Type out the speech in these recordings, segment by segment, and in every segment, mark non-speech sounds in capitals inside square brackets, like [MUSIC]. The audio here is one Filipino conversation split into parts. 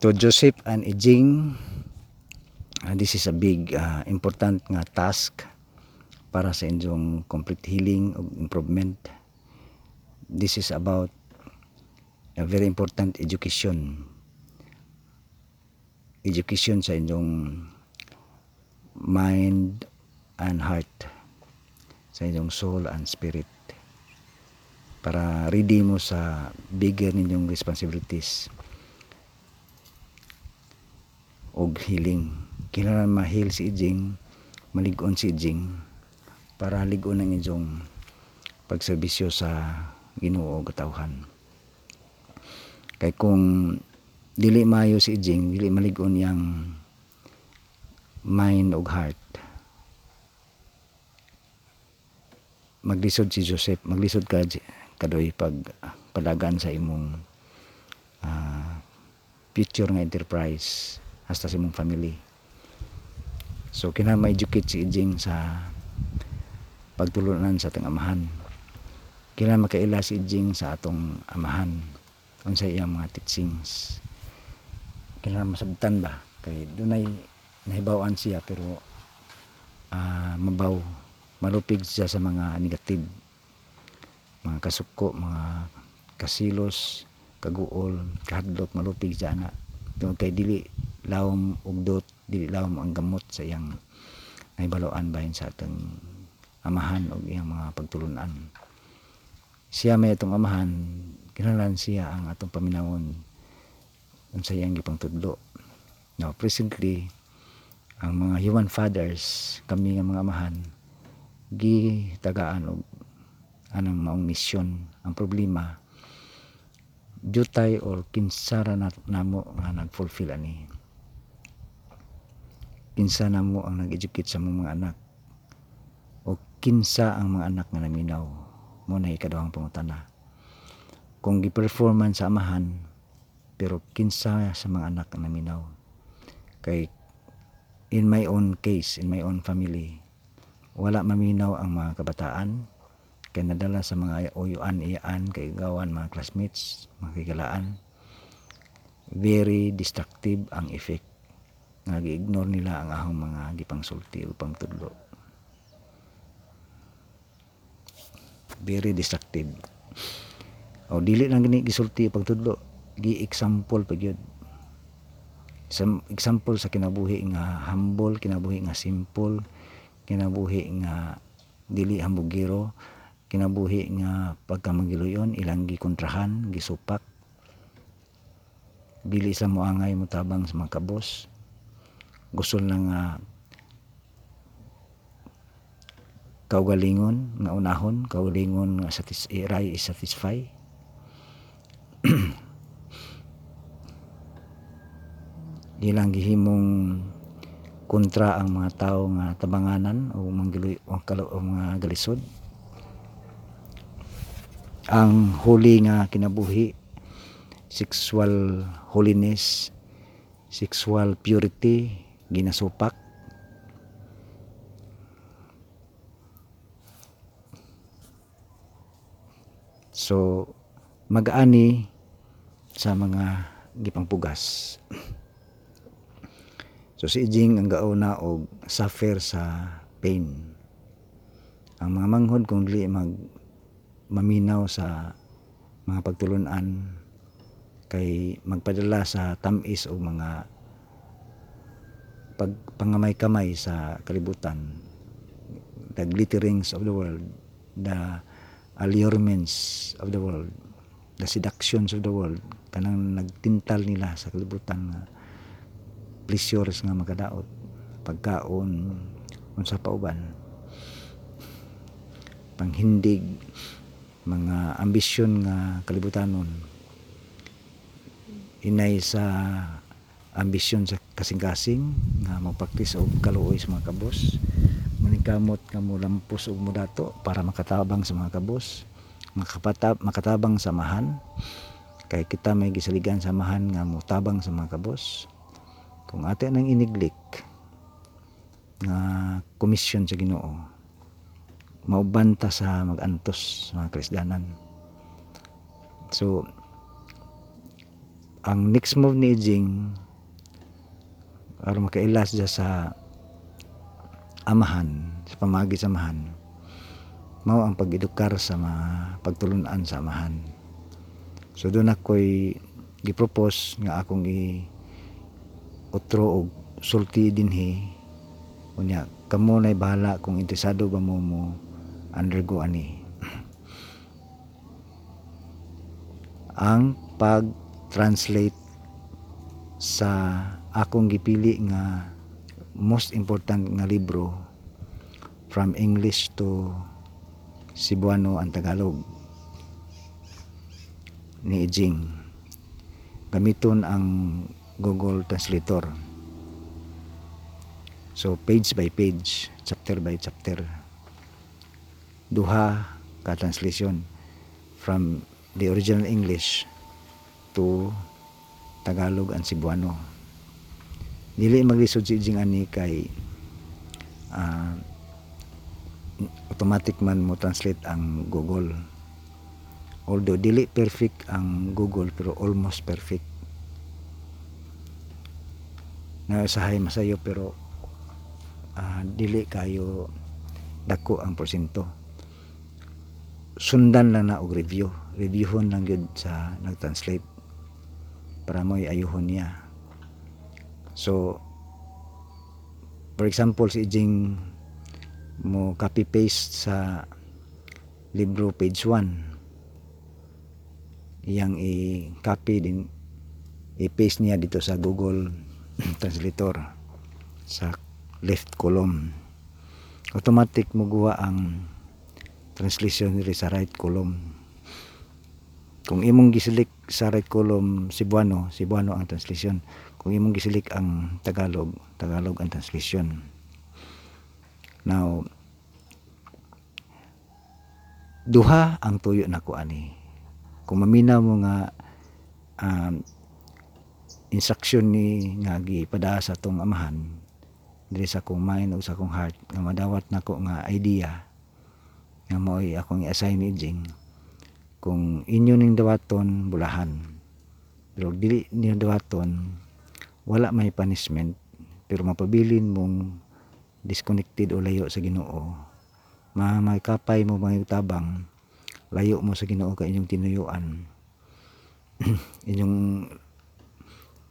to Joseph and Ijing uh, this is a big uh, important nga task para sa inyong complete healing o improvement. This is about a very important education. Education sa inyong mind and heart sa inyong soul and spirit para ready mo sa bigger ninyong responsibilities og healing kailangan ma-heal si Ijing maligon si Ijing para ligon ang inyong pagserbisyo sa Ginoo o katawhan. Kay kung dili mayo si Ijing dili maligon yang mind ug heart maglisod si Joseph maglisod ka kadoy pag palagan sa imong ah, future nga enterprise hasta sa imong family. So kinahanglan ma-educate si Ijing sa pagtulunan sa atong amahan. Kinahanglan makaila si Ijing sa atong amahan. Unsa iyang mga teachings. Kinahanglan masabtan ba? Kay dunay nahibawan siya pero ah, mabaw malupig siya sa mga negative. Mga kasuko mga kasilos kaguol kahadlok malupig siya na tungod kay dili lawom ugdot dili lawom ang gamot sa iyang nahibaluan bahin sa atong amahan o iyang mga pagtulunan. Siya may itong amahan kinahanglan siya ang atong paminawon unsa iyang gipang tudlo now presently ang mga human fathers kami nga mga amahan gi tagaan og anang maong misyon. Ang problema jutay or kinsara na namo nga nag-fulfill ani. Kinsa namo ang nag-educate sa mga anak? O kinsa ang mga anak nga naminaw? Mo na ikaduhang pangutana kung gi-performan sa amahan pero kinsa sa mga anak nga naminaw? Kay in my own case in my own family wala maminaw ang mga kabataan kay nadala sa mga uyuan iyaan kay gawan mga classmates mga kigalaan. Very destructive ang effect. Nga gi-ignore nila ang ahong mga gipangsulti o pangtudlo. Very destructive. O dili lang gini gisulti pagtudlo gi-example pa gyud. Sam example sa kinabuhi nga humble kinabuhi nga simple kinabuhi nga dili hambugiro kinabuhi nga pagkamagiluyon ilang gikontrahan gisupak. Dili sa moangay motabang sa mga kabos gusto lang nga kaugalingon nga unahon kaugalingon nga satis iray is satisfy [CLEARS THROAT] ilang gihimong kontra ang mga tao nga tabanganan o kalo- o mga galisod ang huli nga kinabuhi sexual holiness sexual purity ginasupak so mag-ani sa mga gipangpugas So si Ijing ang gauna og suffer sa pain. Ang mga manghod kung dili mag maminaw sa mga pagtulunan kay magpadala sa tamis o mga pagpangamay-kamay sa kalibutan. The glitterings of the world the allurements of the world the seductions of the world kanang nagtintal nila sa kalibutan nga pleasures nga makadaot pagkaon unsa pa uban panghindig mga ambisyon nga kalibutanon inay sa ambisyon sa kasing-kasing nga magpraktis og kaluoy sa mga kabos maningkamot nga mo lampos og mudato para makatabang sa mga kabos makapatab makatabang sa mahan kay kita may gisaligan sa mahan nga mutabang sa mga kabos kung ate nang iniglik nga komisyon sa Ginoo maubanta sa magantos mga Kristiyanan so ang next move ni Jing aron makailas siya sa amahan sa pamagi sa amahan mao ang pag-edukar sa mga pagtulunan sa amahan. So doon ako'y gipropose nga akong i utro og sulti dinhi unya kamo nay bahala kung interesado ba mo mo undergo ani. Ang pag-translate sa akong gipili nga most important nga libro from English to Cebuano ang Tagalog ni Jing. Gamiton ang Google Translator. So page by page chapter by chapter duha ka translation from the original English to Tagalog and Cebuano. Dili maglisod si Jing ani kay ah, automatic man mo translate ang Google. Although dili perfect ang Google pero almost perfect. Na usahay masayo pero ah, dili kayo dako ang porsyento sundan lang na og review. Reviewhon lang yun sa nag-translate. Para mo ayuhon niya. So for example si Jing mo copy paste sa libro page 1 iyang i-copy din i-paste niya dito sa Google [CLEARS THROAT] Translator sa left column. Automatic mo guwa ang translation diri sa right column. Kung imong gisilik sa right column Cebuano Cebuano ang translation. Kung imong gisilik ang Tagalog Tagalog ang translation. Now duha ang tuyo nako ani. Kung maminaw mo nga um, instruction ni nga gipada sa tong amahan diri sa akong mind o sa akong heart nga madawat nako nga idea nga mo'y akong i-assign ni Jing kung inyo ning dawaton bulahan. Pero dili niyo dawaton wala may punishment pero mapabilin mong disconnected o layo sa Ginoo. Ma may kapay mo mga tabang layo mo sa Ginoo ka inyong tinuyuan. [CLEARS THROAT] Inyong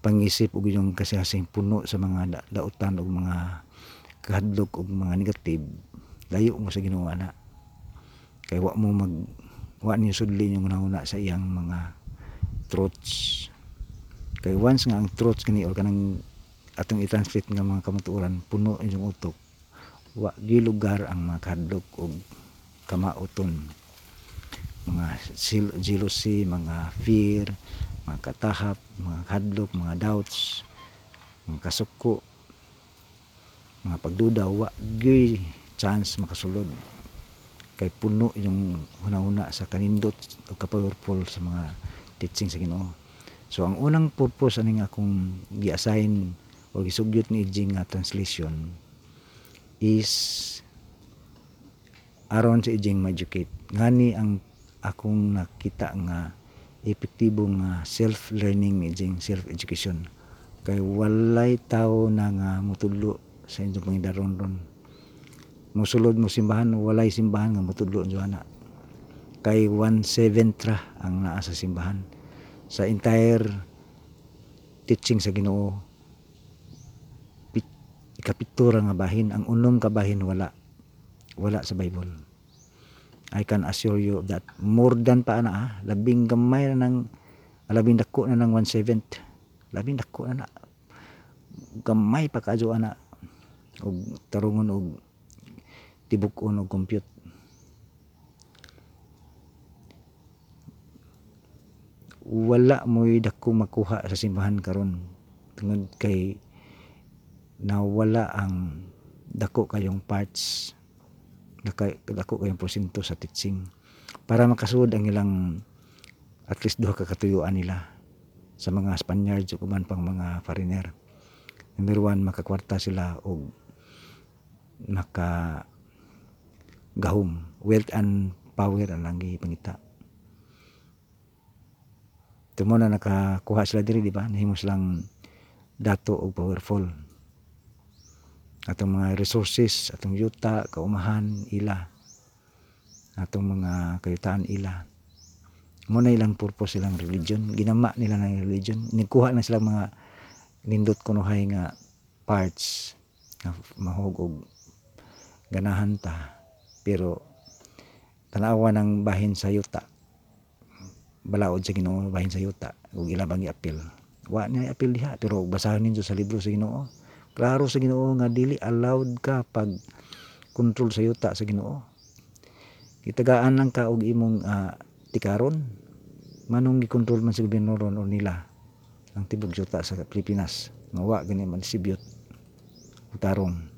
pangisip ug inyong kasihasing puno sa mga da- dautan ug mga kahadlok ug mga negative layo mo sa Ginoo ana kay wa mo mag wa niyo sudli yung una sa iyang mga truths kay once nga ang truths kani or kanang atong i-translate nga mga kamatuoran puno inyong utok wa gilugar ang mga kahadlok ug kamauton. Mga jealousy mga fear mga katahap mga kadlok mga doubts mga kasuko mga pagduda wa gyud chance makasulod kay puno yung hunahuna sa kanindot o ka-powerful sa mga teaching sa Ginoo. So ang unang purpose ani nga akong gi-assign o gisugyot ni Jing nga translation is aron sa Jing ma-educate. Ngani ang akong nakita nga epektibo nga self-learning ni Jing self-education. Kay walay tao na nga mutudlo sa inyong pangidaron ron musulod mo simbahan walay simbahan nga matudlo ang ana kay 1/7 ra ang naa sa simbahan. Sa entire teaching sa Ginoo pit- ikapitura nga bahin. Ang unom ka bahin wala. Wala sa Bible. I can assure you that more than pa ana ah, labing gamay na ng labing dako na ng 1/7 labing dako na na. Gamay pa kadyo ana og tarungon og tibuk-on og compute. Wala mo'y dako makuha sa simbahan karon. Tungod kay nawala ang dako kayong parts dako, kayong porsyento sa teaching. Para makasuod ang ilang at least duha ka katuyuan nila sa mga Spaniards o kuman pang mga foreigner. Number one makakwarta sila og maka gahom wealth and power ang lang gipangita tumo na nakakuha sila diri di ba? Nahimo silang dato o powerful. Atong mga resources atong yuta kaumahan ila. Atong mga kayutaan ila. Mo na ilang purpose silang religion. Ginama nila ng religion. Nikuha na sila mga nindot kunuhay nga parts. Nga mahog og ganahan ta pero tanawa ng bahin sa yuta. Balaod sa Ginoo bahin sa yuta. Ug ila bang apil. Wa niya apil diha pero basahan ninyo sa libro sa Ginoo. Klaro sa Ginoo nga dili allowed ka pag control sa yuta sa Ginoo. Kitagaan lang ka og imong ah, tikaron. Manong gikontrol man sa gobyerno ron o nila ang tibok yuta sa Pilipinas. Nga wa gani man distribute og tarong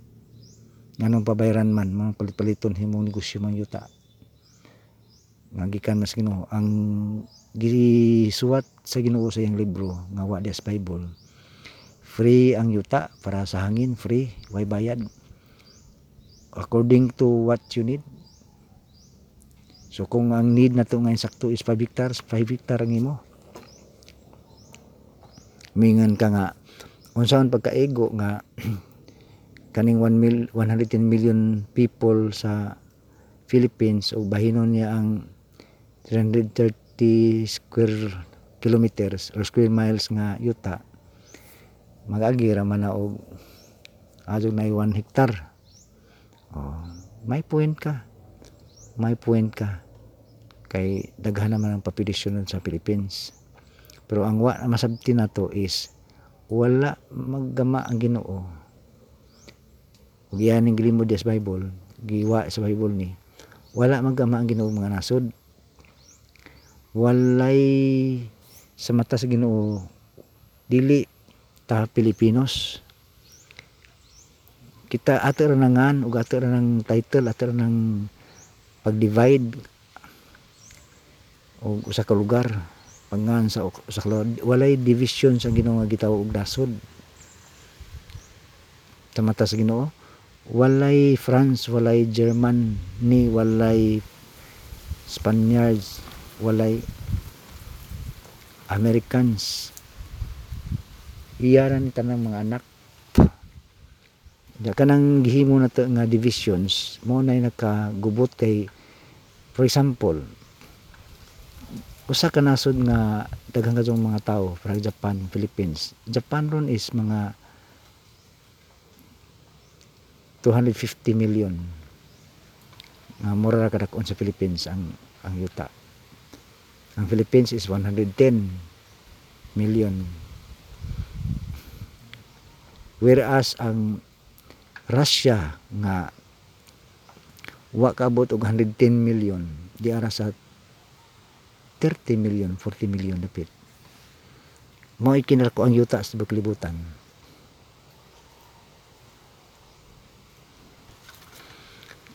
nganong pabayaran man mga palit-paliton himong negosyo man yuta. Nga gikan mas Ginoo ang gisuwat sa Ginoo sa iyang libro nga wa dias Bible. Free ang yuta para sa hangin free way bayad. According to what you need. So kung ang need na to ngayon sakto is 5 hectares 5 hectare ang imo. Mingan ka nga unsaon pagkaego nga [CLEARS THROAT] kaning 1 mil, 110 million people sa Philippines o bahinon niya ang 330 square kilometers or square miles nga yuta. Mag-agi ra man na og adyo na 1 hektar oh, may point ka. May point ka. Kay daghan naman ang nun sa Philippines. Pero ang wa masabti na to is wala maggama ang Ginoo ug iyan ning gilimod sa Bible giwa sa Bible ni. Wala maggama ang Ginoo mga nasod. Walay sa mata sa Ginoo dili ta Pilipinos. Kita ato ra nangan ug ato ra ng title ato ra ng pag-divide. O usa ka lugar pangan sa usa ka walay division sa Ginoo nga gitawag og nasod. Sa mata sa Ginoo walay France walay German ni walay Spaniards walay Americans. Iyaran tanang mga anak. Da kanang gihimo na to nga divisions mo na nakagubot kay for example usa ka nasod nga daghang mga tao para Japan Philippines. Japan ron is mga 250 million. Nga mura ra kadakon sa Philippines ang ang yuta. Ang Philippines is 110 million. Whereas ang Russia nga wa kaabot og 110 million di ara sa 30 million 40 million dapit mo ikinarko ang yuta sa tibok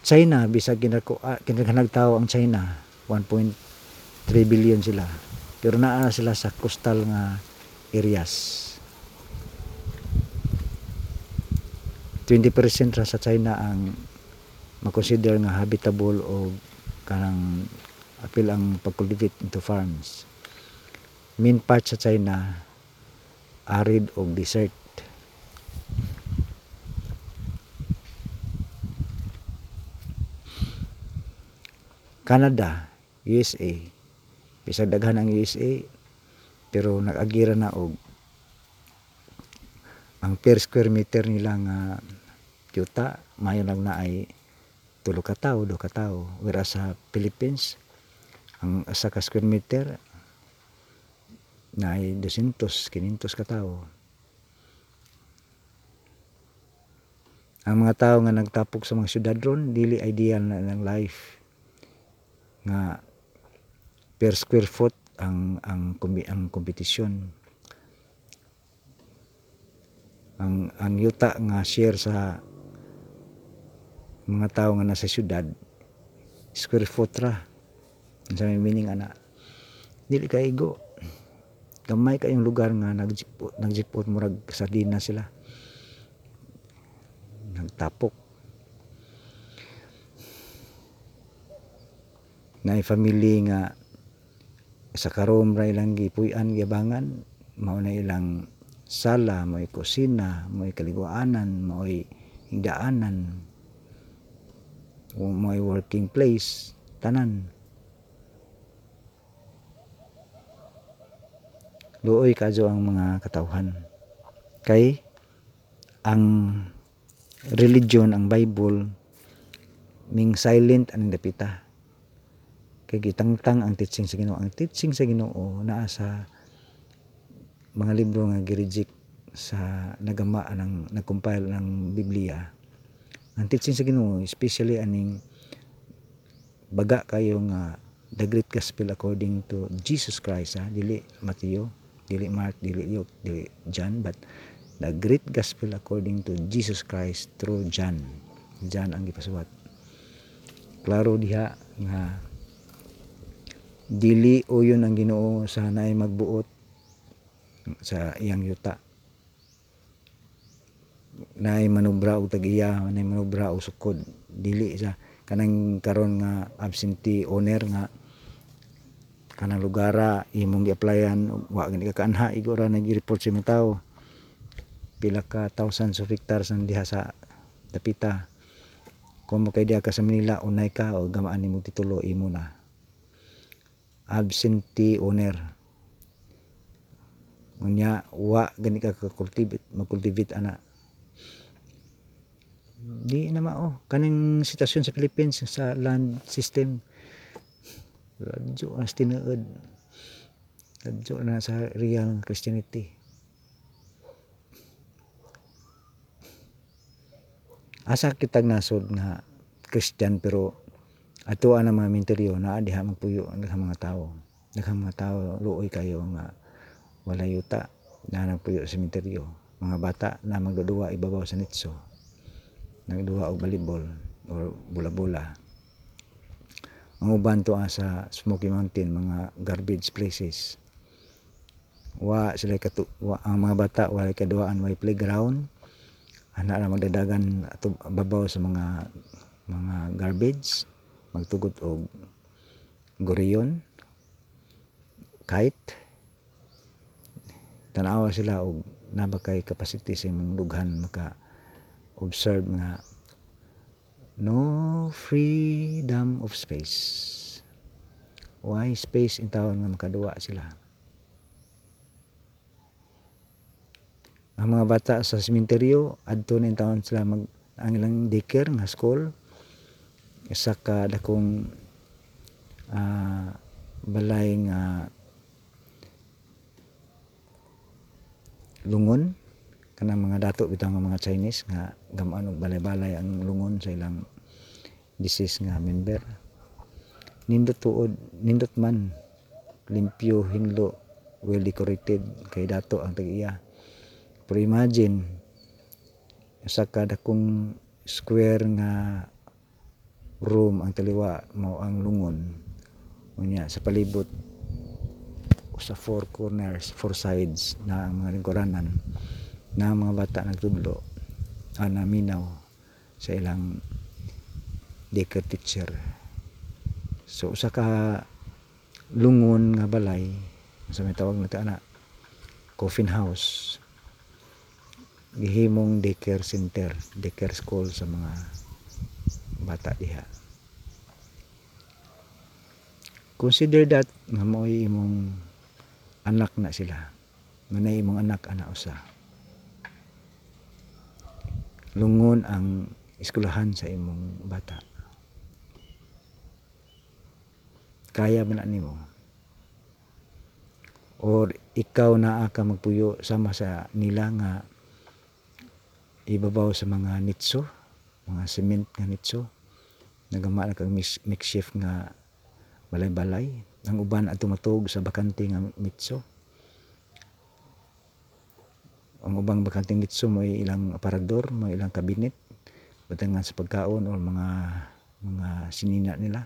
China bisag kinarko ah, tao ang China 1.3 billion sila. Pero naa na sila sa coastal nga areas. 20% ra sa China ang makonsider nga habitable o kanang apil ang pag-cultivate into farms. Main part sa China arid o desert Canada USA bisag daghan ang USA pero nag-agira na og ang per square meter nila nga yuta mayo lang na ay tulo ka tawo do ka tawo. Whereas sa Philippines ang asa ka square meter na ay 200 500 ka tawo. Ang mga tao nga nagtapok sa mga syudad ron dili ideal na ng life nga per square foot ang ang ang kompetisyon ang ang yuta nga share sa mga tao nga nasa syudad square foot ra sa meaning ana dili kaigo gamay kayong lugar nga nagjipot nagjipot murag sardina sila nagtapok na family nga sa karom ra ilang gipuy-an gibangan mao na ilang sala mo'y kusina mo'y kaliguanan mo'y higdaanan mo'y working place tanan. Luoy kadyo ang mga katawhan. Kay ang religion ang Bible ming silent ang dapita kay gitangtang ang teaching sa Ginoo. Ang teaching sa Ginoo naa sa mga libro nga gireject sa nagama ng nagcompile ng Biblia. Ang teaching sa Ginoo especially aning baga kayo nga the great gospel according to Jesus Christ ha? Dili Mateo dili Mark dili Luke dili John but the great gospel according to Jesus Christ through John. John ang gipasuwat. Klaro diha nga dili o yun ang Ginoo sa naay magbuot sa iyang yuta. Naay manubra og tagiya naay manubra og sukod. Dili sa kanang karon nga absentee owner nga kanang lugara imong gi-applyan wa gani ka kanha igora nag-report sa mga tao pila ka thousands of hectares ang diha sa dapita kung mo kay diha ka sa Manila unay ka o gamaan nimo titulo imo na absentee owner. Unya wa gani ka ka cultivate mag-cultivate ana. Di na mao. Kaning sitwasyon sa Philippines sa land system radyo as tinuod radyo na sa real Christianity. Asa kitag nasod nga Christian pero ato ang mga minteryo na diha magpuyo ang mga tao. Daghang mga tao luoy kayo nga wala yuta na nagpuyo sa minteryo mga bata na magduduwa ibabaw sa nitso. Nagduwa og volleyball or bula-bula. Ang uban to sa Smoky Mountain mga garbage places. Wa sila katu wa, ang mga bata wala kaduaan way playground. Ana ra magdadagan ato babaw sa mga mga garbage magtugot og goriyon kite tanawa sila og nabakay capacity sa imong dughan maka observe nga no freedom of space. Why space in taon nga makaduwa sila? Ang mga bata sa sementeryo adto na taon sila mag ang ilang daycare nga school isa ka dakong uh, balay nga lungon. Kanang mga dato bitaw mga Chinese nga gamaan og balay-balay ang lungon sa ilang disease nga member. Nindot tuod nindot man limpyo hinlo well decorated kay dato ang tag-iya. Pero imagine sa kada kung square nga room ang taliwa mao ang lungon. Unya sa palibot sa four corners four sides na ang mga lingkuranan. Na mga bata nagtudlo ah, naminaw sa ilang daycare teacher. So usa ka lungon nga balay sa may tawag nato ana coffin house. Gihimong daycare center daycare school sa mga bata diha. Consider that nga mo'y imong anak na sila. Manay imong anak ana usa. Lungon ang eskwelahan sa imong bata. Kaya ba na nimo? Or ikaw na ka magpuyo sama sa nila nga ibabaw sa mga nitso mga cement nga nitso. Nagama na kag makeshift nga balay-balay. Ang uban at tumatog sa bakante nga mitso ang ubang bakanteng mitso mo ilang aparador mo ilang kabinet. Batangan sa pagkaon o mga mga sinina nila.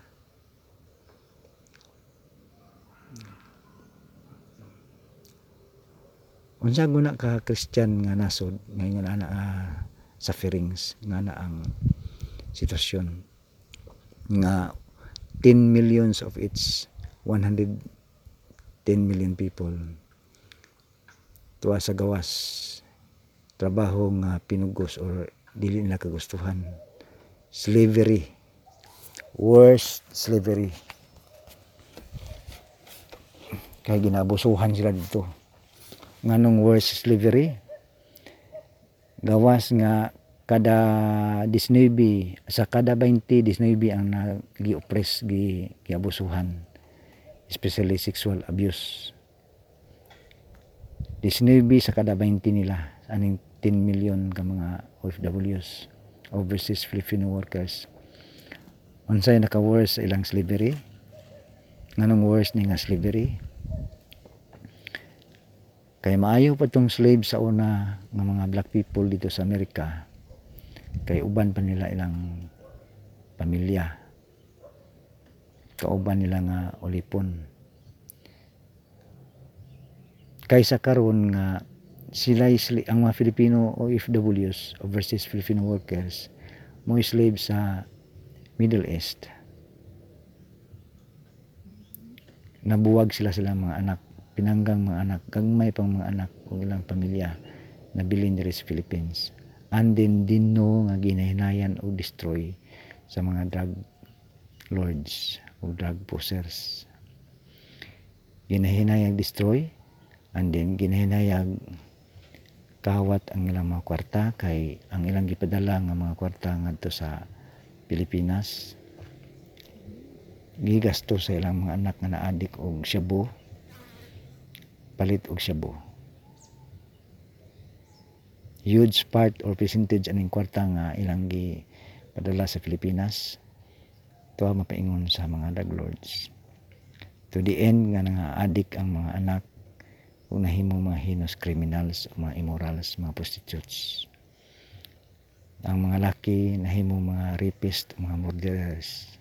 Unsa guna ka Christian nga nasod? Ngayon ana uh, sufferings nga na ang sitwasyon nga 10 millions of its 100 10 million people tuwa sa gawas trabaho nga pinugos or dili nila kagustuhan. Slavery worst slavery. Kaya ginabusuhan sila dito. Nganong worst slavery? Gawas nga kada 19 sa kada 20 19 ang nagi-oppress gi giabusuhan. Especially sexual abuse. 19 sa kada 20 nila aning 10 million ka mga OFWs overseas Filipino workers. Unsay naka worse ilang slavery? Nganong worse ni nga slavery? Kay maayo pa tong slave sa una nga mga black people dito sa Amerika kay uban pa nila ilang pamilya. Kauban nila nga ulipon kaysa karon nga sila ang mga Filipino OFWs overseas Filipino workers mo slave sa Middle East. Nabuwag sila sila mga anak pinanggang mga anak gagmay pang mga anak o ilang pamilya na bilin sa Philippines and then dinno nga ginahinayan o destroy sa mga drug lords o drug pushers ginahinayag destroy and then ginahinayag kawat ang ilang mga kwarta kay ang ilang gipadala nga mga kwarta ngadto sa Pilipinas. Gigasto sa ilang mga anak nga naadik og shabu palit og shabu huge part or percentage aning kwarta nga ilang gi padala sa Pilipinas tuwa mapaingon sa mga drug lords. To the end nga nga adik ang mga anak ug nahimo mga heinous criminals mga immorals mga prostitutes. Ang mga laki nahimo mga rapist mga murderers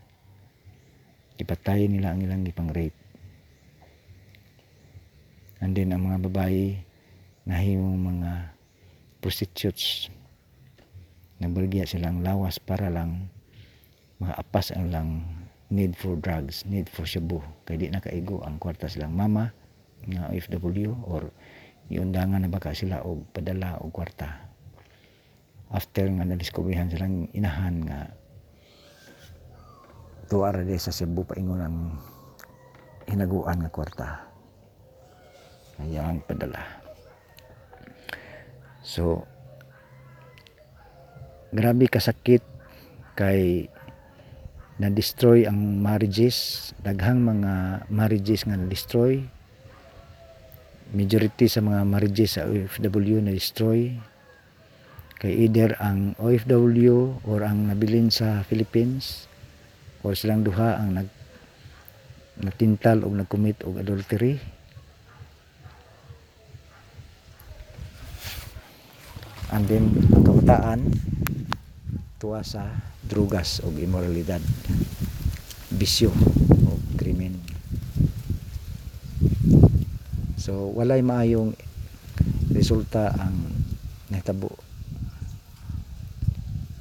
ipatay nila ang ilang gipang rape and then ang mga babae nahimo mga prostitutes nabalgya silang lawas para lang maapas ang lang need for drugs, need for shabu. Kaya di nakaigo ang kwarta silang mama nga OFW or iundangan na baka sila og padala og kwarta. After nga nadiskubrihan silang inahan nga tuwara di sa Cebu paingon ang hinaguan nga kwarta. Kaya ang padala. So, grabe kasakit kay na-destroy ang marriages. Daghang mga marriages nga na-destroy. Majority sa mga marriages sa OFW na-destroy. Kay either ang OFW or ang nabilin sa Philippines or silang duha ang nag natintal o nag-commit og adultery and then ang kabataan tuwa sa drugas o immoralidad bisyo o krimen. So walay maayong resulta ang natabo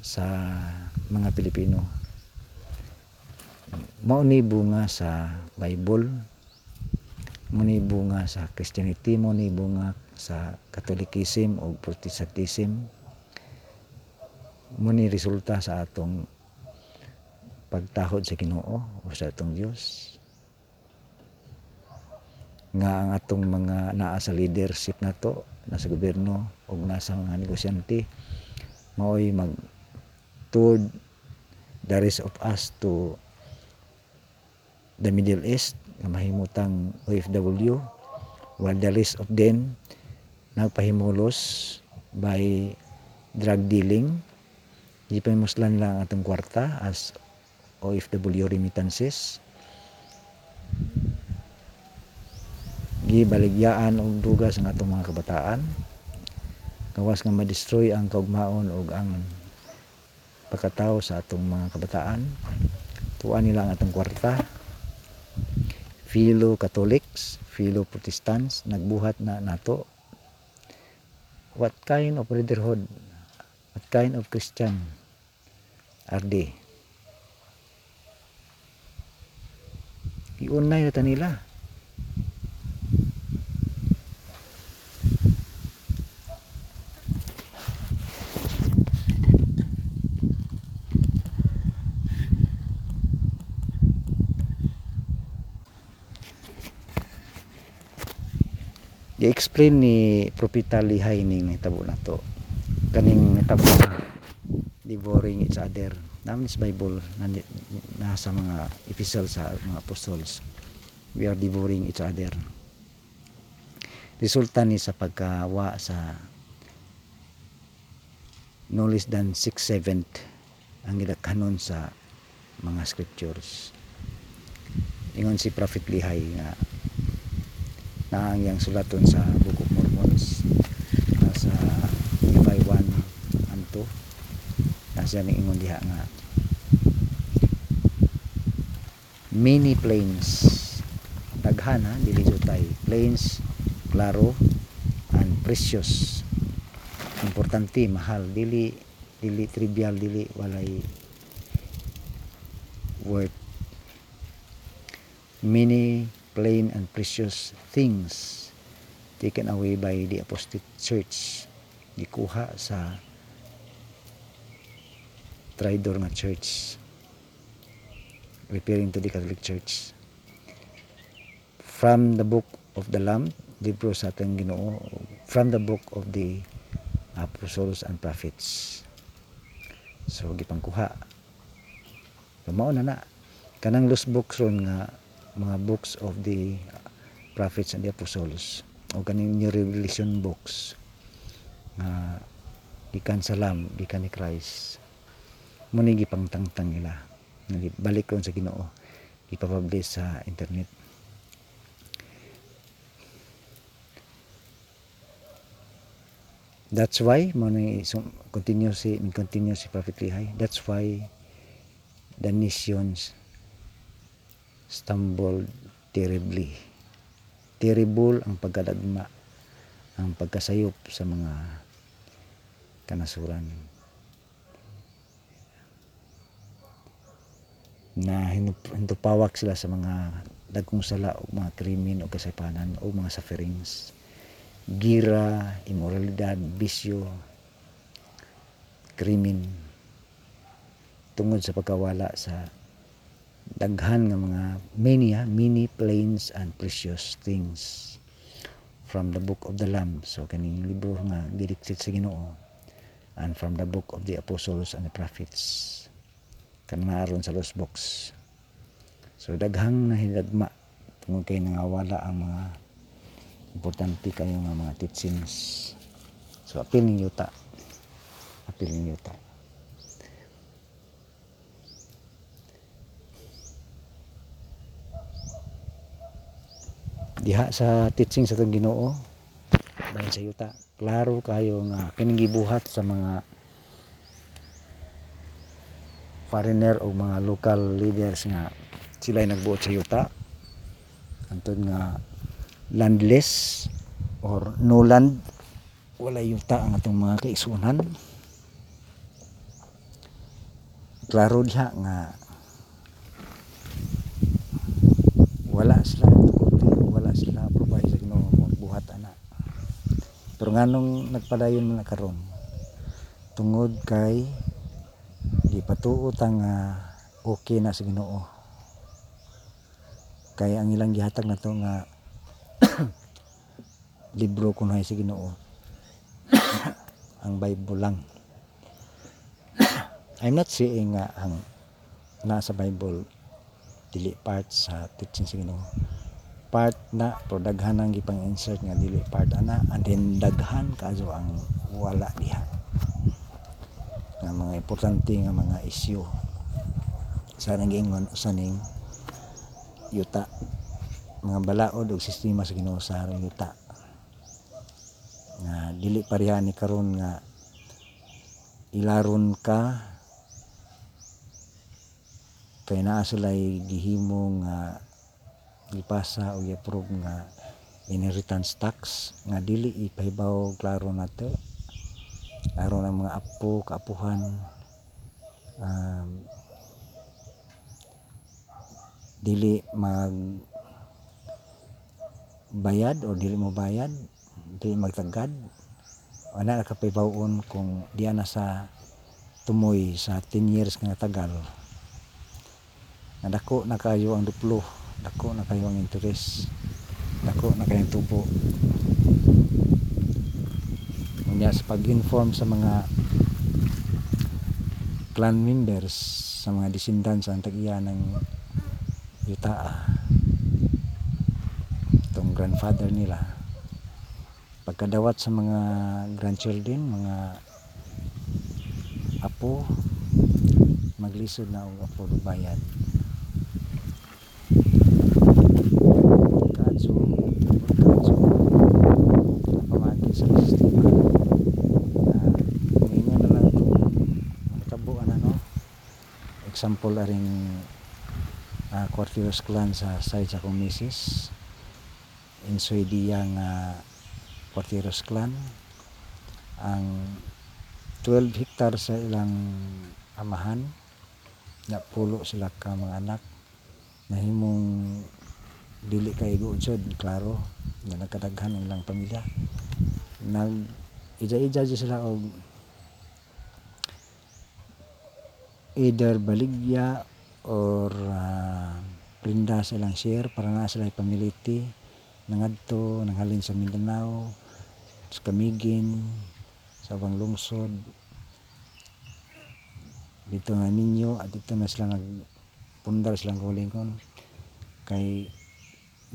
sa mga Pilipino. Mao ni bunga sa Bible bunga sa Christianity bunga sa Catholicism o Protestantism muni resulta sa atong pagtahod sa Ginoo o sa atong Dios nga ang atong mga naa sa leadership nato nasa gobyerno o nasa mga negosyante mao'y mag toward the rest of us to the Middle East nga mahimutang OFW while the rest of them nagpahimulos by drug dealing Ipahimuslan lang atong kwarta as OFW remittances. Gibaligyaan og dugas ang atong mga kabataan. Kawas nga ma-destroy ang kaugmaon ug ang pagkatao sa atong mga kabataan. Tuan nila ang atong kwarta. Philo Catholics, Philo Protestants nagbuhat na nato. What kind of brotherhood What kind of Christian are they? Iunay na nila. Gi-explain ni Propeta Lihay ning nahitabo na to. Kaning nahitabo sa devouring each other. Namin sa Bible na, nasa mga epistles sa mga apostles. We are devouring each other. Resulta ni sa pagkawa sa no less than 6-7 ang gidakanon sa mga scriptures. Ingon si Prophet Lihay nga na ang iyang sulaton sa Book of Mormons. Nasa Levi 1 and 2 nasa ni ingon diha nga. Many plains. Daghan ha? Dili tay. Plains klaro and precious. Importante mahal. Dili dili trivial dili walay worth. Many plain and precious things taken away by the apostate church gikuha sa traidor nga church referring to the Catholic Church. From the book of the Lamb libro sa atong Ginoo from the book of the apostles and prophets. So gipangkuha. Mao na na. Kanang lost books ron nga mga books of the prophets and the apostles. O kaning new revelation books nga gikan sa Lamb gikan ni Christ. Muni gipangtangtang nila. Balik ron sa Ginoo. Ipapublish sa internet. That's why mo ni continue si continue si Prophet Lihay. That's why the nations stumbled terribly. Terrible ang pagkadagma, ang pagkasayop sa mga kanasuran. Na hintupawak sila sa mga dagkong sala o mga krimen o kasaypanan o mga sufferings gira, imoralidad, bisyo, krimen tungod sa pagkawala sa daghan nga mga many, ha, many plains and precious things from the book of the Lamb. So kaning libro nga didictate sa Ginoo and from the book of the apostles and the prophets. Kan aron sa lost books. So daghang nahidagma tungod kay nangawala ang mga importante kayo nga mga teachings so apil ninyo ta apil ninyo ta diha sa teaching sa itong ginoo. Dahil sa yuta klaro kayo nga kining gibuhat sa mga foreigner o mga local leaders nga sila ay nagbuot sa yuta antod nga landless or no land wala yuta ang atong mga kaisunan. Klaro diha nga wala sila tukuti wala sila provide sa Ginoo mo buhat ana pero nganong nagpadayon man karon tungod kay gipatuot ang uh, okay na sa Ginoo. Kay ang ilang gihatag na to nga [COUGHS] libro kuno sa Ginoo. [COUGHS] Ang Bible lang. [COUGHS] I'm not saying nga ang nasa Bible dili part sa teaching sa Ginoo part na pero daghan ang gipang insert nga dili part ana and then daghan kaso ang wala diha. Nga mga importante nga mga issue. Sa nang giingon sa ning yuta. Mga balaod og sistema sa Ginoo sa harong yuta. Nga dili pareha ni karon nga ilaron ka. Kay naa sila'y gihimo nga gipasa o i-approve nga inheritance tax nga dili ipahibaw klaro nato aron ang mga apo kaapuhan. Um, dili mag bayad o dili mo bayad dili magtagad ana nakapibawon kung diya na sa tumoy sa 10 years nga tagal. Nga dako na ang duplo dako na kayo ang interest dako na kayong tubo. Nya sa pag-inform sa mga clan members sa mga descendants ang tag-iya ng Yutaa itong grandfather nila pagkadawat sa mga grandchildren mga apo maglisod na og apo bayan kadso kadso pamagi sa sistema uh, ngayon na lang ito nakabuan ano example aring uh, Quartiers clan sa side sa kong misis insoy diya nga Quartiers clan. Ang 12 hektar sa ilang amahan. Na pulo sila ka mga anak. Nahimong dili kay gudsod klaro na nagkadaghan ang ilang pamilya. Nag ija-ija sila og either baligya or uh, prinda sa share para na sila pamiliti nangadto nanghalin sa Mindanao sa Kamigin sa Abang Lungsod. Dito nga ninyo at dito na sila nagpundar silang kaulingon kay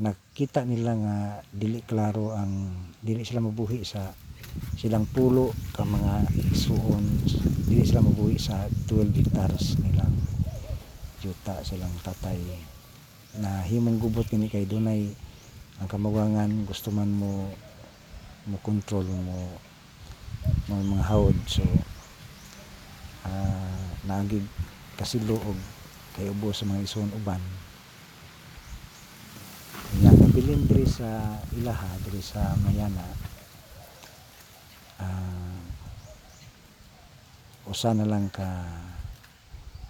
nakita nila nga dili klaro ang dili sila mabuhi sa silang pulo ka mga isuon dili sila mabuhi sa 12 hectares nilang yuta silang tatay. Na himong gubot kini kay dunay. Ang kamawangan gusto man mo mo control mo mo mga hawd so uh, naagig kasilo og kay ubo sa mga isuon uban nga nabilin diri sa ilaha diri sa Mayana. Uh, usa na lang ka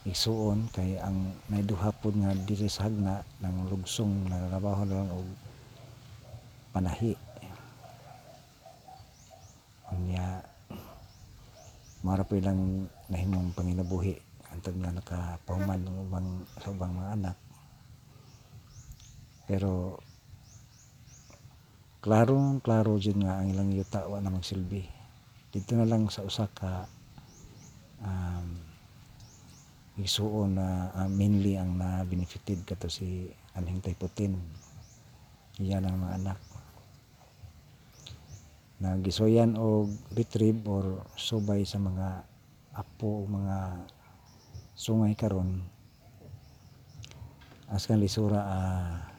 isuon kay ang naiduha pod nga diri sa hagna ng lugsong nagtrabaho na lang og panahi. Unya mara po ilang nahimong panginabuhi. Antod nga nakapahuman ng ubang sa ubang mga anak pero klaro klaro jud nga ang ilang yuta wa na magsilbi dito na lang sa usa ka um, isuon na uh, mainly ang na benefited kato si Anhing Tayputin iyan ang mga anak. Na gisoyan og retrieve or subay sa mga apo o mga sungay karon. Askan lisura uh,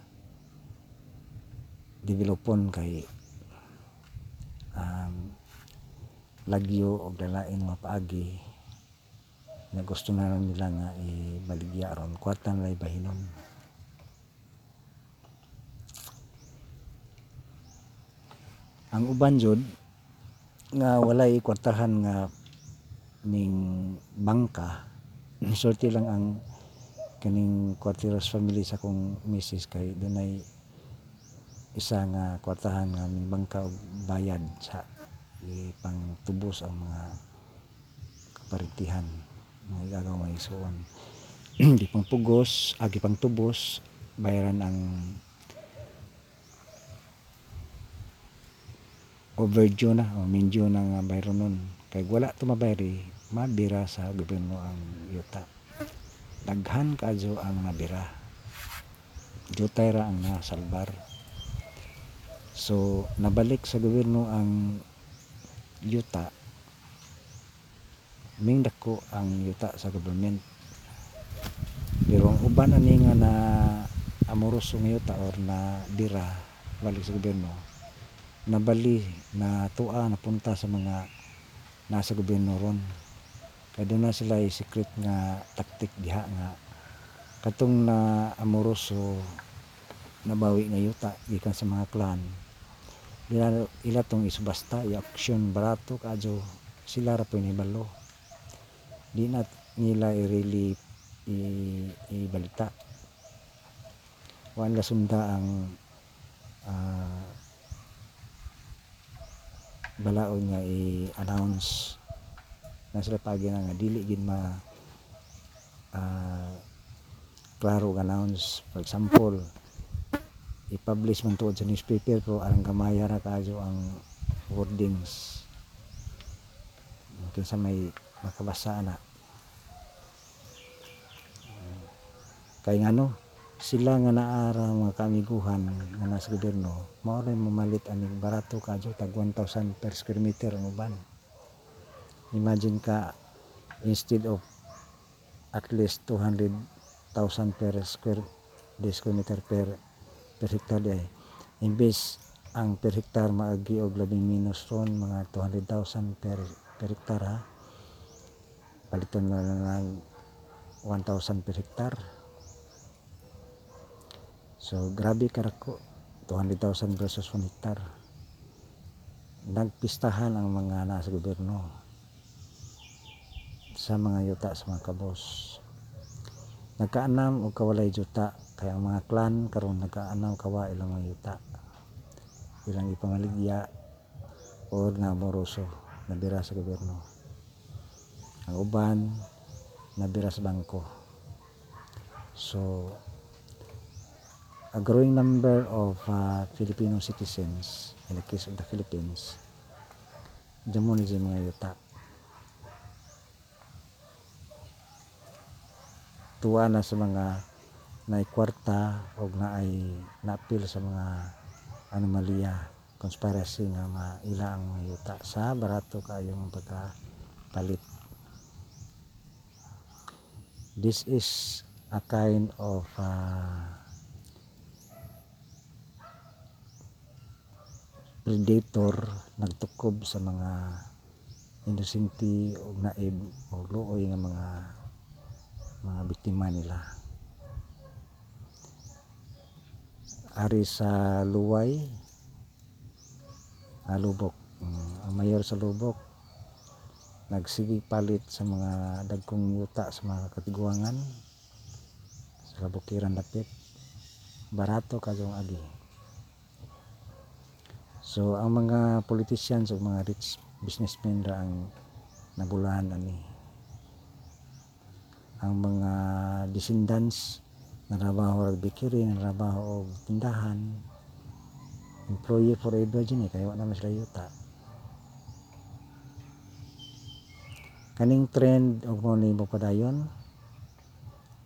developon kay um, lagyo og dalain mga paagi na gusto na lang nila nga ibaligya aron kwartan lay bahinon. Ang uban jud nga walay kwartahan nga ning bangka. Sorti lang ang kaning kwarteros family sa kong misis kay dunay isa nga kwartahan nga ning bangka sa ipang tubos ang mga kaparitihan. Mga igagaw mga isuon. [CLEARS THROAT] Di pang pugos agi pang tubos bayaran ang overdue na o mindue na nga bayro nun. Kay wala tumabayri mabira sa gobyerno ang yuta. Daghan kadyo ang nabira jutay ra ang nasalbar so nabalik sa gobyerno ang yuta. Ming dako ang yuta sa government. Pero ang uban ani nga na amoros ng yuta or na dira balik sa gobyerno nabali na tua napunta sa mga nasa gobyerno ron. Kaya doon na sila secret nga taktik diha nga. Katong na amoroso nabawi nga yuta gikan sa mga clan. Ila, ila tong isubasta i-auction barato kadyo sila ra po balo di na nila i-really ibalita. Wala sunda ang uh, balaod nga i-announce na sila pagi na nga dili gid ma uh, klaro announce. For example i-publish man tuod sa newspaper pero arang gamaya ra kayo ang wordings. Kinsa may makabasa na. Kay ngano sila nga naara mga kaamiguhan nga nasa gobyerno mao mamalit ani barato kadyo tag 1,000 per square meter ang uban. Imagine ka instead of at least 200,000 per square square meter per per hectare ay imbes ang per hectare maagi og labing minus ron mga 200,000 per per hectare ha? Paliton na lang 1,000 per hectare. So grabe karako 200,000 versus 1 hectare. Nagpistahan ang mga nasa gobyerno sa mga yuta sa mga kabos. Nagkaanam og kawalay yuta kaya ang mga clan karon nagkaanam kawa ilang yuta. Ilang ipamaligya o na moroso nabira sa gobyerno. Ang uban nabira sa bangko. So a growing number of uh, Filipino citizens in the case of the Philippines damo ni mga yuta. Tuwa na sa mga naay kwarta o naay napil sa mga anomalya conspiracy nga maila ang mga yuta sa barato kayong pagkapalit. This is a kind of uh, predator nagtukob sa mga inosente o naib o luoy nga mga mga biktima nila ari sa luway ah, lubok. Mm, ang mayor sa lubok nagsigi palit sa mga dagkong yuta sa mga katiguangan sa kabukiran dapit barato kayong agi. So ang mga politicians o mga rich businessmen ra ang nabulahan ani. Ang mga descendants narabaho rag bikiri narabaho og tindahan. Employee forever dyan eh kaya wala naman sila yuta. Kaning trend og mo ni padayon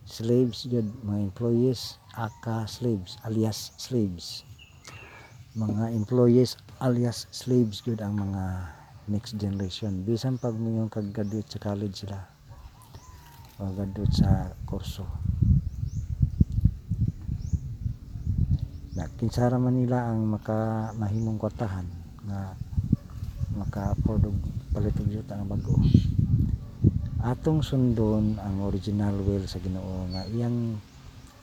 slaves jud mga employees aka slaves alias slaves. Mga employees alias slaves jud ang mga next generation. Bisan pag mo yung kag-graduate sa college sila o graduate sa kurso na kinsara man nila ang maka mahimong kwartahan nga maka afford og palit og yuta nga bag-o. Atong sundon ang original will sa Ginoo nga iyang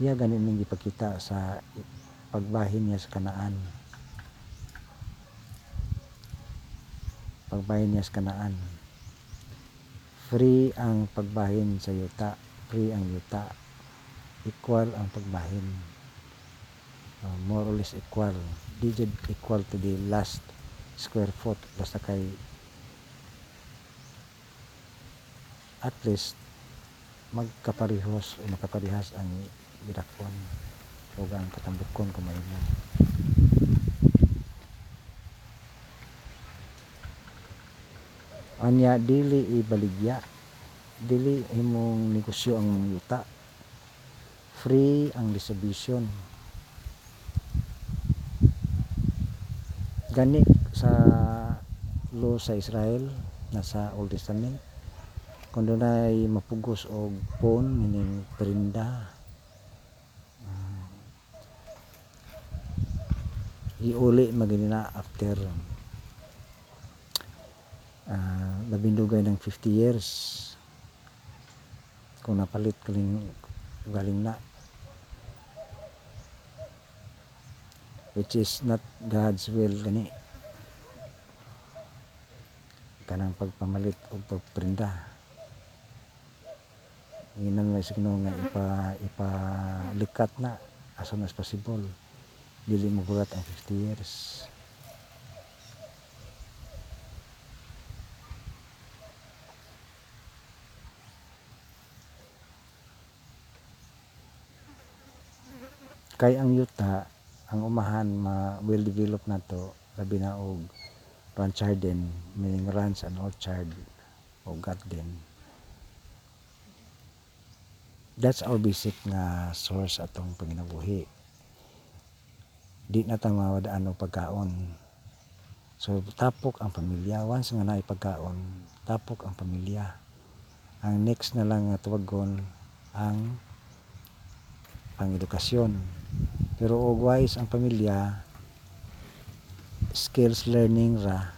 iya gani ning gipakita sa pagbahin niya sa kanaan. Pagbahin niya sa kanaan. Free ang pagbahin sa yuta. Free ang yuta. Equal ang pagbahin uh, more or less equal di jud equal to the last square foot. Basta kay at least magkaparehos o makaparehas ang gidakon o ang katambukon kung mahimo anya dili ibaligya. Dili imong negosyo ang yuta. Free ang distribution gani sa law sa Israel nasa Old Testament kung doon ay mapugos og pon meaning perinda. Uh, iuli maginina after uh, labindugay ng 50 years. Kung napalit kaling galing na which is not God's will gani. Kanang pagpamalit o pagprinda. Inan may signo nga ipa ipalikat na as soon as possible. Dili mo bulat ang 50 years. Kay ang yuta ang umahan ma well developed na to labi na og ranch garden meaning ranch and orchard o garden that's our basic nga source atong panginabuhi di na ta mawadaan og pagkaon. So tapok ang pamilya. Once nga naay pagkaon tapok ang pamilya. Ang next na lang nga tuwagon ang pangedukasyon pero og wise ang pamilya skills learning ra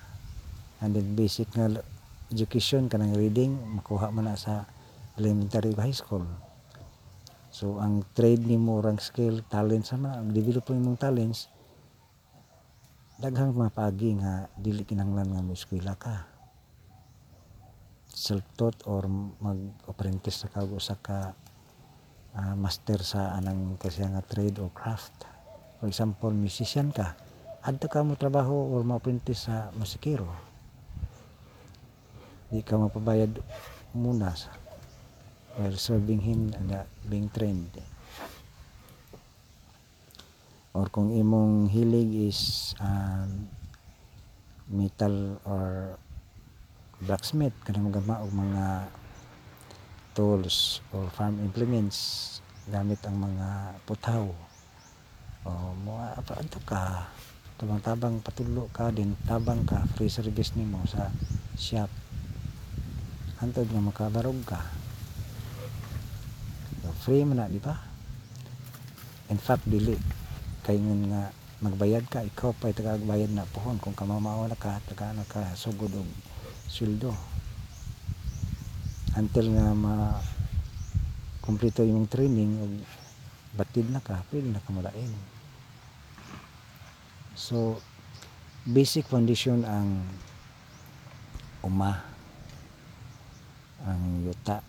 and then basic nga education kanang reading makuha man na sa elementary high school. So ang trade nimo orang skill talents sama ang develop imong talents daghang mapagi nga dili kinahanglan nga mo eskwela ka. Self-taught or mag-apprentice sa kag usa ka ah, master sa anang kasi nga trade or craft. For example musician ka adto ka mo trabaho or ma-apprentice sa musikero? Di ka mapabayad muna sa while serving him and uh, being trained. Or kung imong hilig is um, metal or blacksmith kanang og mga tools or farm implements gamit ang mga putaw o mo ato ka tabang-tabang patulo ka din tabang ka free service nimo sa shop. Hantod nga makabarog ka. So, free man na di ba? In fact dili. Kay nga magbayad ka ikaw pa tagagbayad na pohon. Kung kamamao na ka taga na ka sugod og sweldo until nga ma kumpleto imong training ug batid na ka pwede na ka mulain so basic foundation ang uma ang yuta.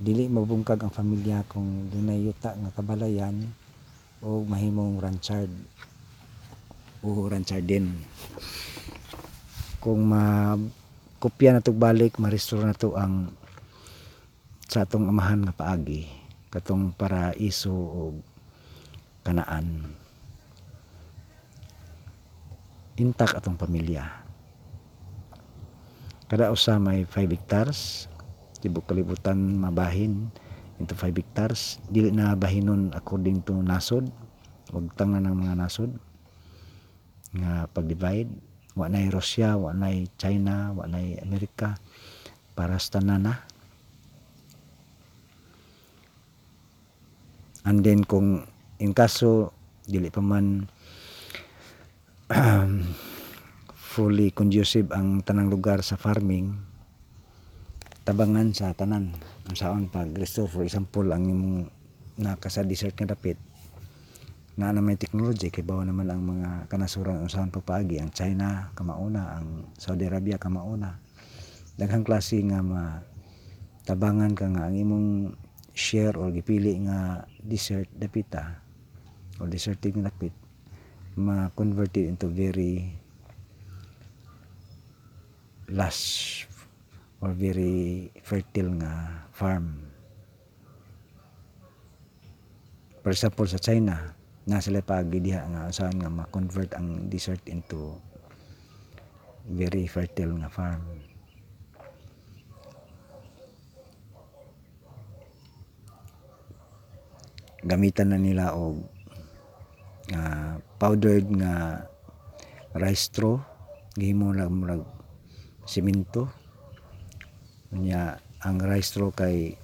Dili mabungkag ang pamilya kung dunay yuta nga kabalayan o mahimong ranchard o ranchardin. Kung ma kopya na to balik ma-restore na to ang sa atong amahan nga paagi katong para iso o kanaan. Intact atong pamilya. Kada usa may 5 hectares tibok kalibutan mabahin into 5 hectares. Dili na bahinon according to nasod. Wag tangan ng mga nasod. Nga pag-divide wa nay Russia wa nay China wa nay Amerika. Para sa tanan na. And then kung in kaso dili pa man um, fully conducive ang tanang lugar sa farming tabangan sa tanan. Ang saon pag restore for example ang imong naka sa desert nga dapit na na may technology kay bawa naman ang mga kanasuran usahan pagpaagi ang China kamauna ang Saudi Arabia kamauna daghang klase nga ma tabangan ka nga ang imong share or gipili nga desert dapita or desertic nga dapit ma-convert into very lush or very fertile nga farm. For example, sa China, na sila pagi diha nga saan nga ma-convert ang desert into very fertile nga farm. Gamitan na nila og nga powdered nga rice straw. Gihimo lang murag simento. Nya ang rice straw kay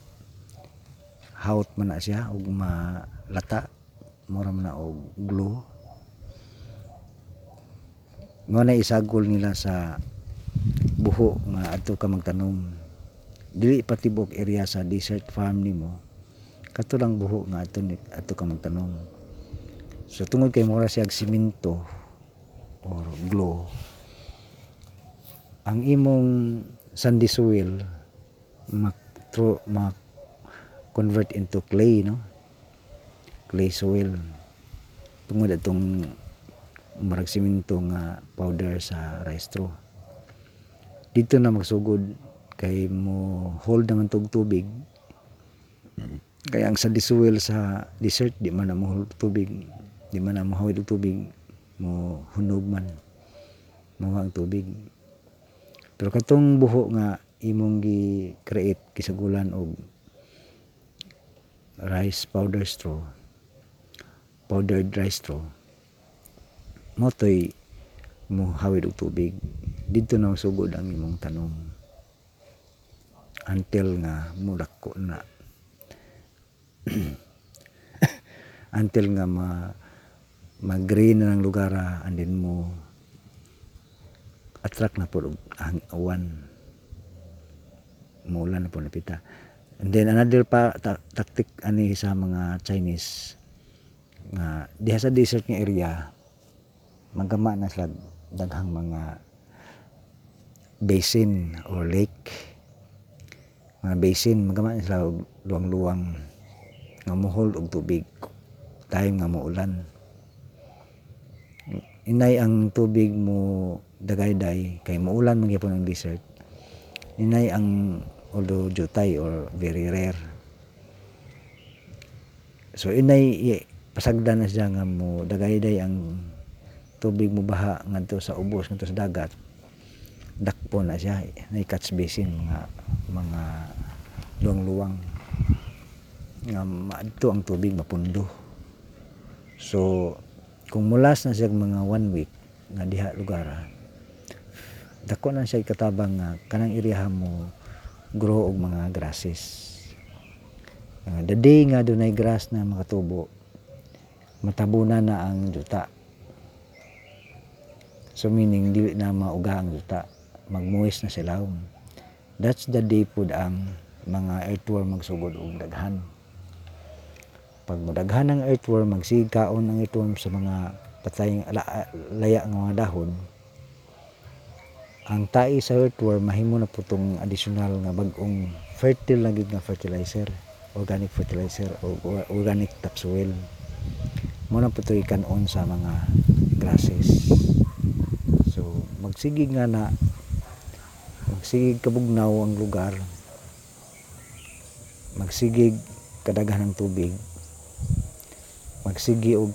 hawt man na siya ug malata mura man na og glue. Mo na isagol nila sa buho nga adto ka magtanom. Dili patibok area sa desert farm nimo. Kato lang buho nga adto adto ka magtanom. So tungod kay mura siya simento or glue ang imong sandy soil mak throw mak convert into clay no clay soil. Tungod atong marag simento nga powder sa rice straw dito na magsugod kay mo hold naman tog tubig. Kaya ang sandy soil sa desert di man na mo hold tubig. Di man na mo hold tubig mo hunog man mo ang tubig. Pero katong buho nga imong gi create kisagulan og rice powder straw powdered rice straw mo toy mo hawid og tubig. Didto na sugod ang imong tanom until nga mudako na. [COUGHS] Until nga ma mag-green na ng lugar ah, and then mo attract na po ang awan. Muulan na po napita and then another pa ta- tactic ani sa mga Chinese nga diha sa desert nga area magama na sila daghang mga basin or lake. Mga basin magama na sila luwang-luwang nga mohol og tubig. Time nga muulan inay ang tubig mo dagayday kay muulan man gyapon ang desert. Inay ang although jutay or very rare. So inay pasagdan na siya nga mo dagayday ang tubig mo baha ngadto sa ubos ngadto sa dagat. Dakpo na siya. Na catch basin mga mga luwang-luwang. Nga maadto ang tubig mapundo. So kung mulas na siya mga one week nga diha lugar dako na siya katabang nga kanang iriha mo grow og mga grasses. Uh, the day nga dunay grass na makatubo matabunan na ang juta so meaning dili na mauga ang juta magmuwis na sila. That's the day pud ang mga earthworm magsugod og daghan. Pag modaghan ang earthworm magsigaon ang earthworm sa mga patay la- laya nga mga dahon ang tai sa earthworm mahimo na putong additional nga bag-ong fertile na nga fertilizer organic fertilizer o or- organic topsoil mo na putoy kanon sa mga grasses. So magsigig nga na magsigig kabugnaw ang lugar. Magsigig kadaghan ng tubig. Magsigi og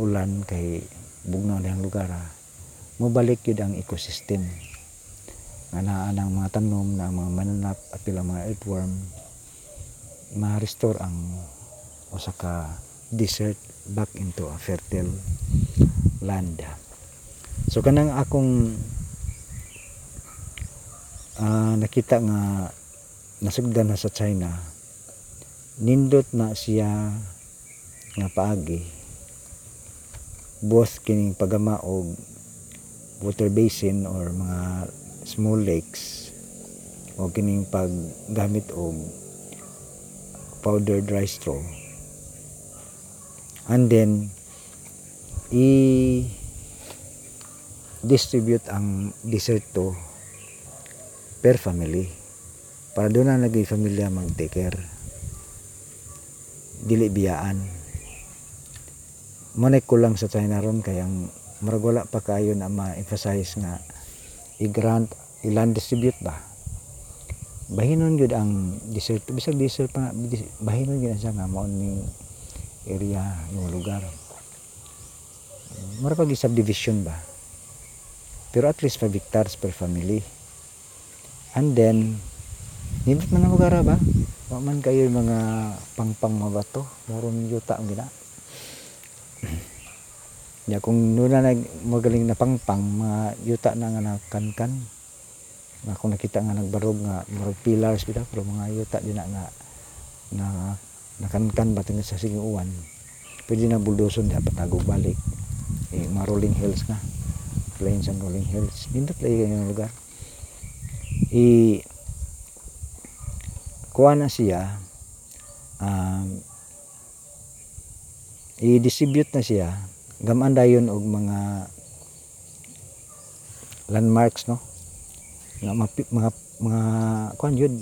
ulan kay bugnaw na ang lugar ha. mobalik yun ang ecosystem. Nga naa ng mga tanom na mga mananap at pila mga earthworm. Ma-restore ang usa ka desert back into a fertile land. So kanang akong ah, nakita nga nasugdan na sa China nindot na siya nga paagi. Both kining pagama og water basin or mga small lakes. O kining paggamit og powdered rice straw and then i distribute ang dessert to per family. Para doon na naging familia mag take care dili biyaan. Manay ko lang sa China ron kay ang marag wala pa kayo na ma-emphasize nga i-grant ilan distribute ba? Bahinon gyud ang desert bisag desert pa bahinon gyud ang nga mao ni area yung lugar. Mura pag subdivision ba? Pero at least 5 hectares per family and then nimit man ang lugar ba? Wa man kayo yung mga pangpang mga bato moron yuta ang gina. [CLEARS THROAT] Ya kung nuna nag magaling na pangpang mga yuta na nga nakankan. Na kung nakita nga nagbarog nga murag pillars bitaw pero mga yuta din na nga na nakankan ba tingin sa sige uwan pwede na buldoson diha patagog balik eh, mga rolling hills nga plains and rolling hills. Nindot lagi yung lugar. I kuha na siya um, i-distribute na siya. Gaman dayon og mga landmarks no? Nga mapi- mga mga kuan yun?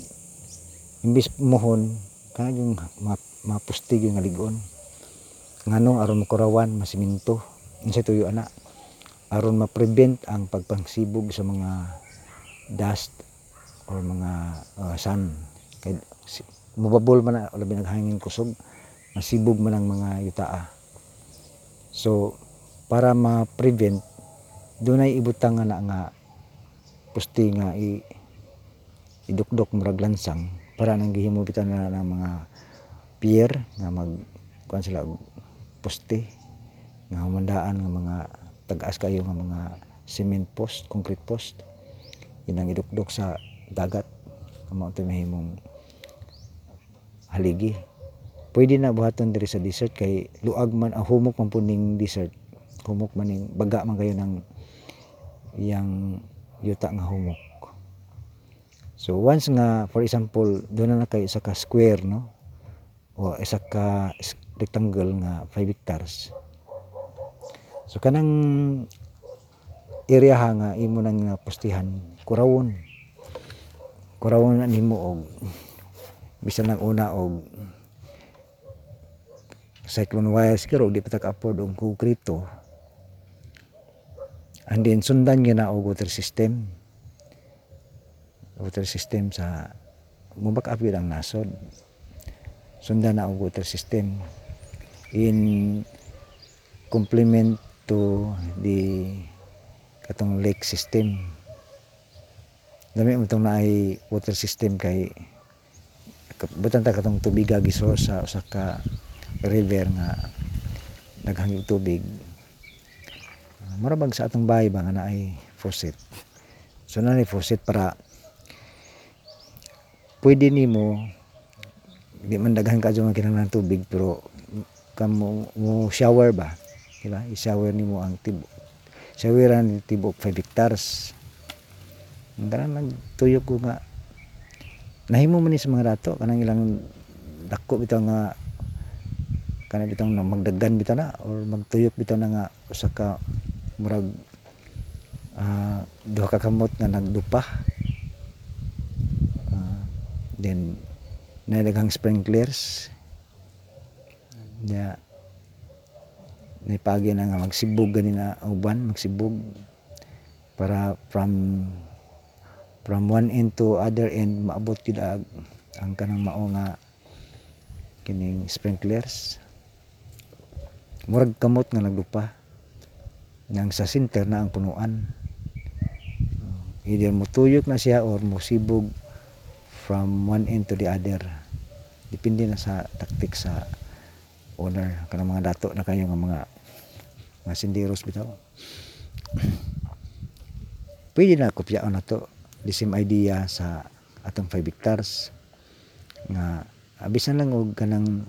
Imbis mohon kana yung mga, mga pustig yung aligon. Ngano aron makurawan masiminto. Unsa tuyo ana? Aron ma-prevent ang pagpangsibog sa mga dust or mga uh, sun kay si- mubabol man na labi naghangin kusog. Masibog man ang mga yutaa. So para ma-prevent dunay ibutang nga nga pusti nga i idukdok murag lansang para nang gihimo bitaw na ng mga pier nga mag kuan sila poste nga humandaan nga mga tag-as kayo nga mga cement post, concrete post. Yun ang idukdok sa dagat. Amo ito mahimong haligi. Pwede na buhaton diri sa desert kay luag man ang humok man po ning desert. Humok man ning baga man kayo ng yang yuta nga humok. So once nga for example doon na, na kayo sa ka square no o isa ka rectangle nga 5 hectares. So kanang area ha nga imo nang nga postihan kurawon. Kurawon na nimo og bisan lang una og cyclone wires kiro di pa ta ka-afford og konkreto. And then sundan gyud na og water system. Water system sa mubak gyud ang nasod. Sundan na og water system in complement to the katong lake system. Dami mo itong naay water system kay butan ta katong tubiga gisource sa usa ka river nga naghangig tubig marabag sa atong bahay ba nga naay faucet so na ni faucet para pwede nimo di man daghan ka nga kinahanglan tubig pero kamo mo shower ba? Di ba? I-shower nimo ang tibok showeran ni tibok 5 hectares. Ang tanan nagtuyok ko nga. Nahimo man ni sa mga dato kanang ilang dako bitaw nga kana bitaw na magdaggan bitaw na or magtuyok bitaw na nga usa ka murag ah, duha ka kamot nga nagdupa then nadaghang sprinklers. Ya naipagi na nga magsibog gani na uban magsibog. Para from from one end to other end maabot ag ang kanang mao nga kining sprinklers. Murag kamot nga nagdupa nang sa center na ang punuan. Either mutuyok na siya or musibog from one end to the other. Depende na sa taktik sa owner. Kanang mga dato na kayo nga mga mga sinderos bitaw. [CLEARS THROAT] Pwede na kopyaon na to. The same idea sa atong 5 hectares. Nga abisan lang og kanang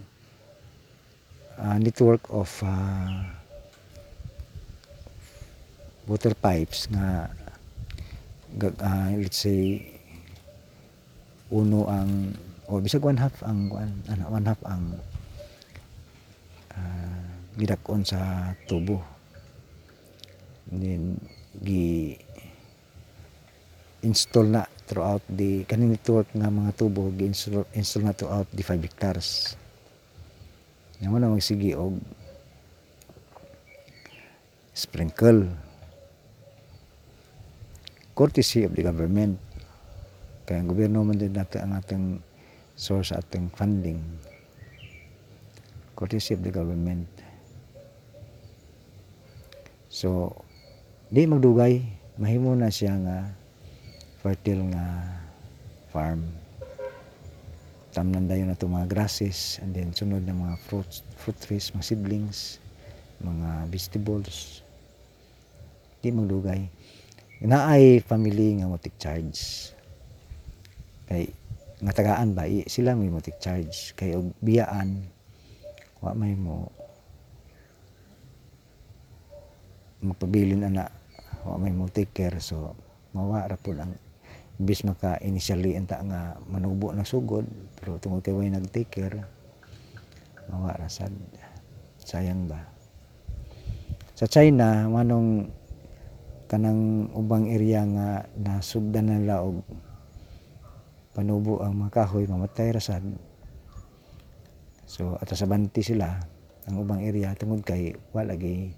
ah, network of ah, water pipes nga ah, let's say uno ang o bisag one half ang ano one half ang ah, gidak-on sa tubo. Then gi install na throughout the kaning network nga mga tubo gi-install install na throughout the 5 hectares. Nga mo na magsigi og sprinkle. Courtesy of the government kaya gobyerno man din natin ang ating source ating funding. Courtesy of the government. So di magdugay. Mahimo na siya nga fertile nga farm. Tamnan dayon na itong mga grasses and then sunod na mga fruits fruit trees mga seedlings mga vegetables. Di magdugay. Naay family nga mo take charge kay nga tagaan ba i- sila may mo take charge. Kay og biyaan wa may mo magpabilin ana wa may mo take care. So mawa ra pud ang bis maka initially enta nga manubo na sugod pero tungod kay way nag take care mawa ra sad. Sayang ba? Sa China manong kanang ubang area nga nasugdan na nila og panubo ang mga kahoy mamatay ra sad so at sa banti sila ang ubang area tungod kay wala lagi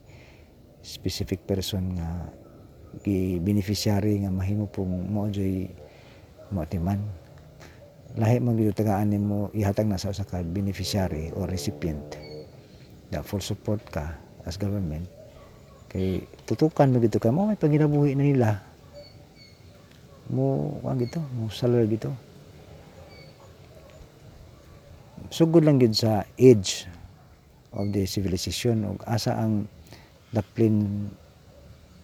specific person nga gi beneficiary nga mahimo pong mo joy motiman lahi man gyud tagaan nimo ihatag na sa usa beneficiary or recipient. Da full support ka as government. Kay tutukan mo dito ka mo may panginabuhi na nila mo kuan gito mo salar gito. Sugod lang gid sa age of the civilization ug asa ang daplin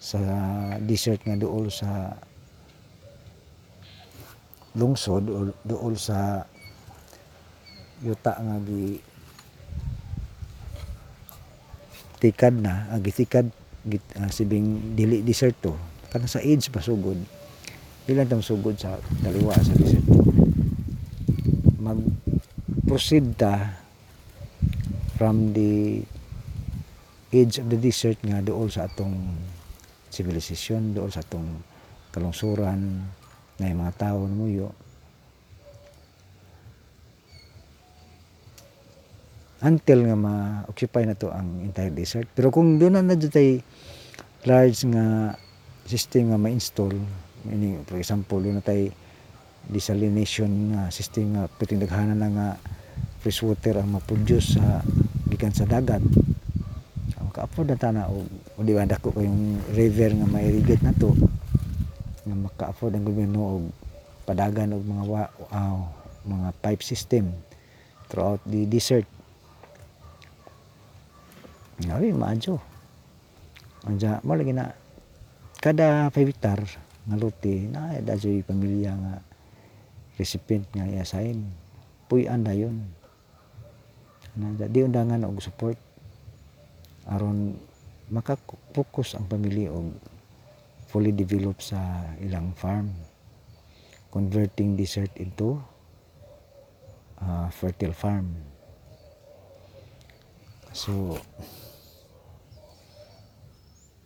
sa desert nga duol sa lungsod o duol sa yuta nga gi tikad na ah, gitikad git, ah, sibing dili deserto kana sa age pa sugod ilan tang sugod sa daliwa sa deserto mag proceed ta from the age of the desert nga duol sa atong civilization duol sa atong kalungsuran yung mga tao muyo until nga ma-occupy na to ang entire desert. Pero kung doon na na large nga system nga ma-install, meaning, for example, doon na tay desalination nga system nga pwedeng daghanan na nga fresh water ang ma-produce sa gikan sa dagat. So, maka-afford na tana o, o di ba dako kayong river nga ma-irrigate na to nga maka-afford ang gobyerno og padagan og mga wa, ah, mga pipe system throughout the desert Ngawi, maadyo. Anja, mo lagi na, kada 5 hektar nga lote, na dadyo'y pamilya nga recipient nga i-assign. Puyan na yun. Na, di undangan og support aron makapokus ang pamilya og fully develop sa ilang farm converting desert into uh, fertile farm so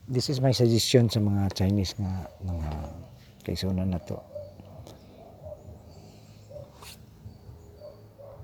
this is my suggestion sa mga Chinese nga mga kaisunan na to